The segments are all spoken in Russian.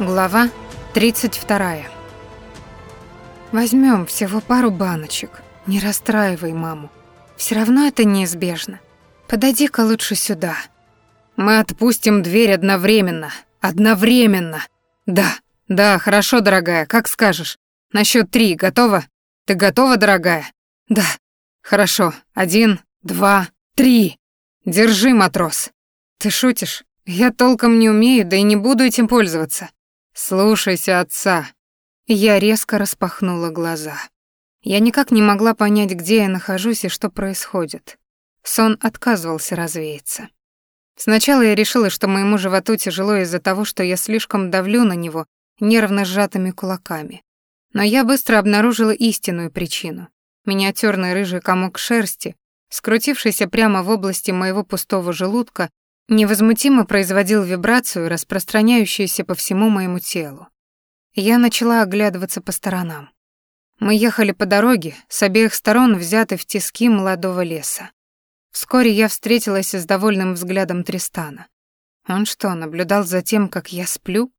Глава 32. Возьмем всего пару баночек. Не расстраивай маму. Все равно это неизбежно. Подойди-ка лучше сюда. Мы отпустим дверь одновременно. Одновременно. Да, да, хорошо, дорогая, как скажешь. На счет три, готова? Ты готова, дорогая? Да. Хорошо. Один, два, три. Держи, матрос. Ты шутишь? Я толком не умею, да и не буду этим пользоваться. «Слушайся отца». Я резко распахнула глаза. Я никак не могла понять, где я нахожусь и что происходит. Сон отказывался развеяться. Сначала я решила, что моему животу тяжело из-за того, что я слишком давлю на него нервно сжатыми кулаками. Но я быстро обнаружила истинную причину. Миниатюрный рыжий комок шерсти, скрутившийся прямо в области моего пустого желудка невозмутимо производил вибрацию, распространяющуюся по всему моему телу. Я начала оглядываться по сторонам. Мы ехали по дороге, с обеих сторон взяты в тиски молодого леса. Вскоре я встретилась с довольным взглядом Тристана. Он что, наблюдал за тем, как я сплю?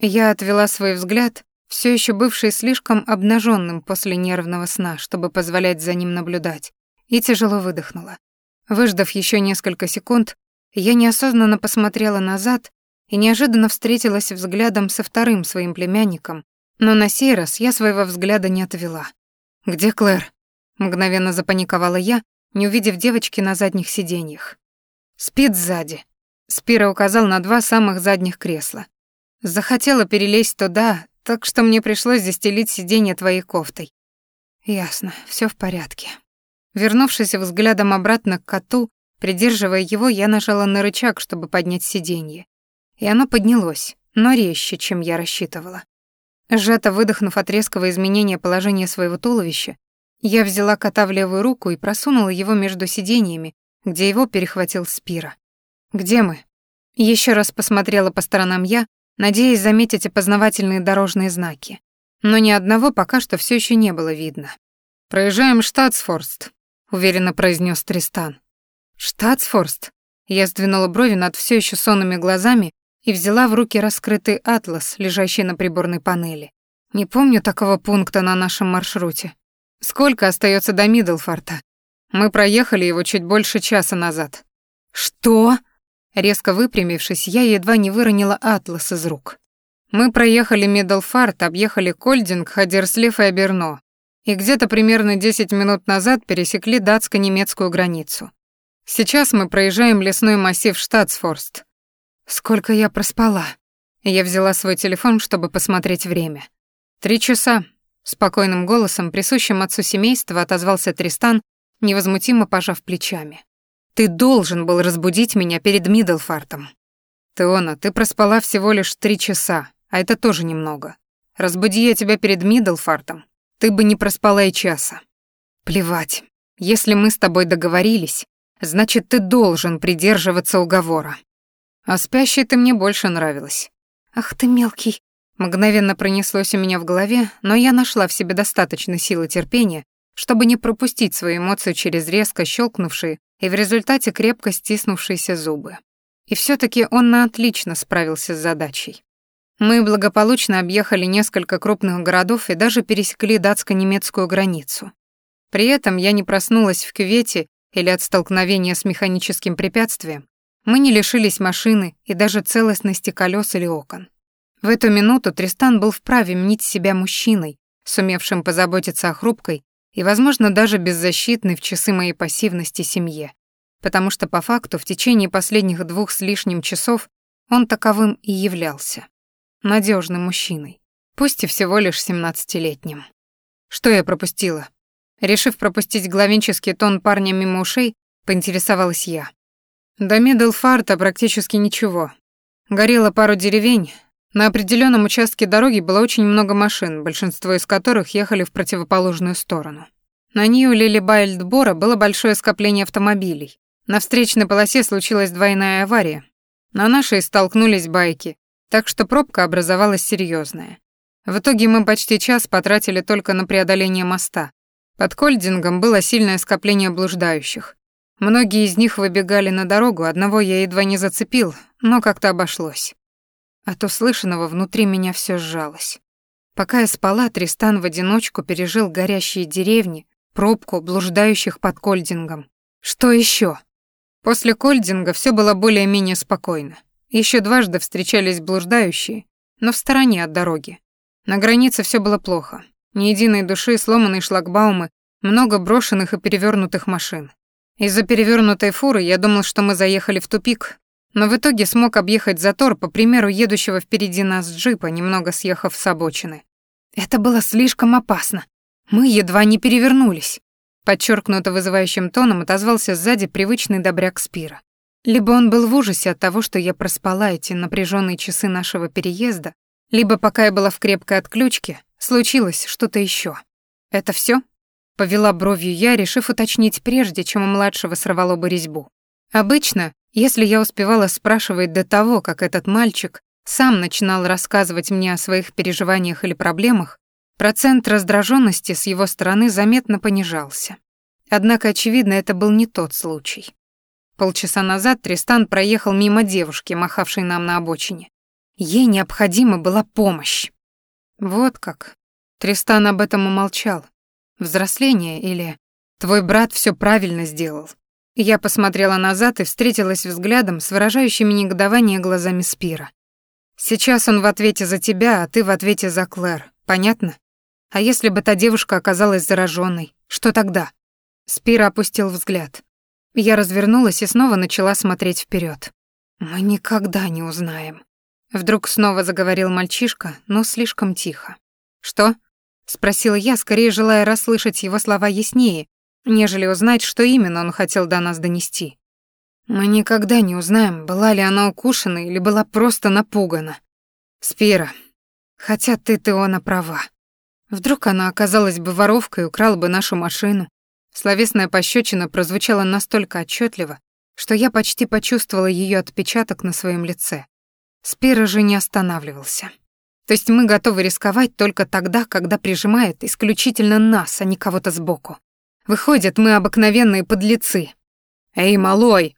Я отвела свой взгляд, все еще бывший слишком обнаженным после нервного сна, чтобы позволять за ним наблюдать, и тяжело выдохнула. Выждав еще несколько секунд, я неосознанно посмотрела назад и неожиданно встретилась взглядом со вторым своим племянником, но на сей раз я своего взгляда не отвела. «Где Клэр?» — мгновенно запаниковала я, не увидев девочки на задних сиденьях. «Спит сзади». Спира указал на два самых задних кресла. «Захотела перелезть туда, так что мне пришлось застелить сиденье твоей кофтой». «Ясно, все в порядке». Вернувшись взглядом обратно к коту, Придерживая его, я нажала на рычаг, чтобы поднять сиденье. И оно поднялось, но резче, чем я рассчитывала. Сжато выдохнув от резкого изменения положения своего туловища, я взяла кота в левую руку и просунула его между сиденьями, где его перехватил Спира. «Где мы?» Еще раз посмотрела по сторонам я, надеясь заметить опознавательные дорожные знаки. Но ни одного пока что все еще не было видно. «Проезжаем Штатсфорст», — уверенно произнес Тристан. «Штатсфорст?» Я сдвинула брови над все еще сонными глазами и взяла в руки раскрытый атлас, лежащий на приборной панели. Не помню такого пункта на нашем маршруте. Сколько остается до Мидлфорта? Мы проехали его чуть больше часа назад. Что? Резко выпрямившись, я едва не выронила атлас из рук. Мы проехали Мидлфорт, объехали Кольдинг, Хадерслев и Аберно, и где-то примерно 10 минут назад пересекли датско-немецкую границу. Сейчас мы проезжаем лесной массив Штатсфорст. Сколько я проспала? Я взяла свой телефон, чтобы посмотреть время. Три часа. Спокойным голосом, присущим отцу семейства, отозвался Тристан, невозмутимо пожав плечами. Ты должен был разбудить меня перед Миддлфартом. Теона, ты проспала всего лишь три часа, а это тоже немного. Разбуди я тебя перед Миддлфартом, ты бы не проспала и часа. Плевать. Если мы с тобой договорились, Значит, ты должен придерживаться уговора. А спящей ты мне больше нравилась. Ах ты мелкий. Мгновенно пронеслось у меня в голове, но я нашла в себе достаточно силы терпения, чтобы не пропустить свою эмоцию через резко щелкнувшие и в результате крепко стиснувшиеся зубы. И все таки он на отлично справился с задачей. Мы благополучно объехали несколько крупных городов и даже пересекли датско-немецкую границу. При этом я не проснулась в кювете или от столкновения с механическим препятствием, мы не лишились машины и даже целостности колес или окон. В эту минуту Тристан был вправе мнить себя мужчиной, сумевшим позаботиться о хрупкой и, возможно, даже беззащитной в часы моей пассивности семье, потому что по факту в течение последних двух с лишним часов он таковым и являлся. надежным мужчиной, пусть и всего лишь семнадцатилетним. Что я пропустила? Решив пропустить главенческий тон парня мимо ушей, поинтересовалась я. До Миддлфарта практически ничего. Горело пару деревень. На определенном участке дороги было очень много машин, большинство из которых ехали в противоположную сторону. На нью Лилибайльдбора было большое скопление автомобилей. На встречной полосе случилась двойная авария. На нашей столкнулись байки, так что пробка образовалась серьезная. В итоге мы почти час потратили только на преодоление моста, под Кольдингом было сильное скопление блуждающих. Многие из них выбегали на дорогу, одного я едва не зацепил, но как-то обошлось. От услышанного внутри меня все сжалось. Пока я спала, Тристан в одиночку пережил горящие деревни, пробку блуждающих под Кольдингом. Что еще? После Кольдинга все было более-менее спокойно. Еще дважды встречались блуждающие, но в стороне от дороги. На границе все было плохо. Ни единой души, сломанные шлагбаумы, много брошенных и перевернутых машин. Из-за перевернутой фуры я думал, что мы заехали в тупик, но в итоге смог объехать затор, по примеру едущего впереди нас джипа, немного съехав с обочины. Это было слишком опасно. Мы едва не перевернулись. Подчеркнуто вызывающим тоном отозвался сзади привычный добряк Спира. Либо он был в ужасе от того, что я проспала эти напряженные часы нашего переезда, либо пока я была в крепкой отключке, случилось что-то еще. Это все? Повела бровью я, решив уточнить прежде, чем у младшего сорвало бы резьбу. Обычно если я успевала спрашивать до того, как этот мальчик сам начинал рассказывать мне о своих переживаниях или проблемах, процент раздраженности с его стороны заметно понижался. Однако, очевидно, это был не тот случай. Полчаса назад Тристан проехал мимо девушки, махавшей нам на обочине. Ей необходима была помощь. Вот как. Тристан об этом умолчал. Взросление или «твой брат все правильно сделал». Я посмотрела назад и встретилась взглядом с выражающими негодование глазами Спира. Сейчас он в ответе за тебя, а ты в ответе за Клэр. Понятно? А если бы та девушка оказалась зараженной, что тогда? Спира опустил взгляд. Я развернулась и снова начала смотреть вперед. Мы никогда не узнаем. Вдруг снова заговорил мальчишка, но слишком тихо. Что? спросила я, скорее желая расслышать его слова яснее, нежели узнать, что именно он хотел до нас донести. Мы никогда не узнаем, была ли она укушена или была просто напугана. Спира, хотя ты, Теона, права. Вдруг она оказалась бы воровкой и украла бы нашу машину. Словесная пощечина прозвучала настолько отчетливо, что я почти почувствовала ее отпечаток на своем лице. Спира же не останавливался. То есть мы готовы рисковать только тогда, когда прижимает исключительно нас, а не кого-то сбоку. Выходит, мы обыкновенные подлецы. Эй, малой!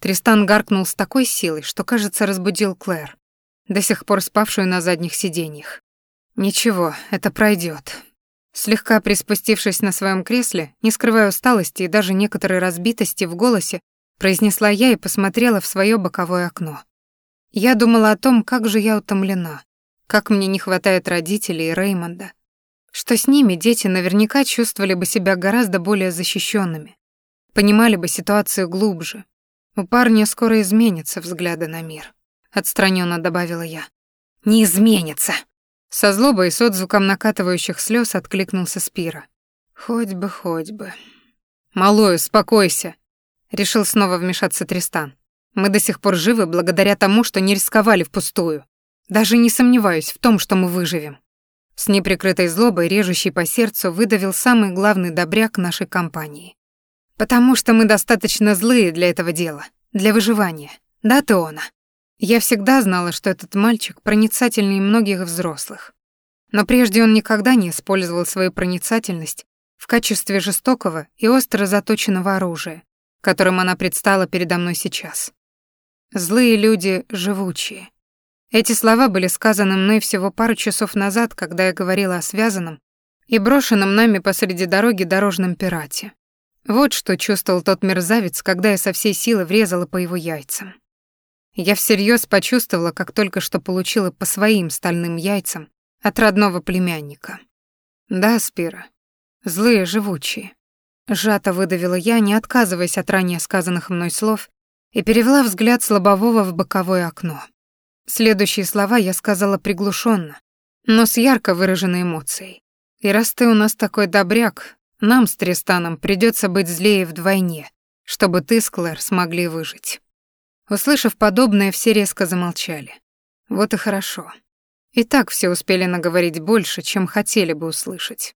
Тристан гаркнул с такой силой, что, кажется, разбудил Клэр, до сих пор спавшую на задних сиденьях. Ничего, это пройдет. Слегка приспустившись на своем кресле, не скрывая усталости и даже некоторой разбитости в голосе, произнесла я и посмотрела в свое боковое окно. Я думала о том, как же я утомлена, как мне не хватает родителей и Реймонда, что с ними дети наверняка чувствовали бы себя гораздо более защищенными, понимали бы ситуацию глубже. У парня скоро изменятся взгляды на мир, отстраненно добавила я. Не изменится. Со злобой и с отзвуком накатывающих слез откликнулся Спира. Хоть бы, хоть бы. Малой, успокойся, решил снова вмешаться Тристан. Мы до сих пор живы благодаря тому, что не рисковали впустую. Даже не сомневаюсь в том, что мы выживем. С неприкрытой злобой, режущей по сердцу, выдавил самый главный добряк нашей компании. «Потому что мы достаточно злые для этого дела, для выживания. Да, Теона?» Я всегда знала, что этот мальчик проницательнее многих взрослых. Но прежде он никогда не использовал свою проницательность в качестве жестокого и остро заточенного оружия, которым она предстала передо мной сейчас. Злые люди живучие, эти слова были сказаны мной всего пару часов назад, когда я говорила о связанном и брошенном нами посреди дороги дорожном пирате. Вот что чувствовал тот мерзавец, когда я со всей силы врезала по его яйцам. Я всерьез почувствовала, как только что получила по своим стальным яйцам от родного племянника. Да, Спира, злые, живучие. Сжато выдавила я, не отказываясь от ранее сказанных мной слов, и перевела взгляд слабового в боковое окно. Следующие слова я сказала приглушенно, но с ярко выраженной эмоцией. И раз ты у нас такой добряк, нам с Тристаном придется быть злее вдвойне, чтобы ты с Клэр смогли выжить. Услышав подобное, все резко замолчали. Вот и хорошо. И так все успели наговорить больше, чем хотели бы услышать.